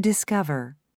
Discover.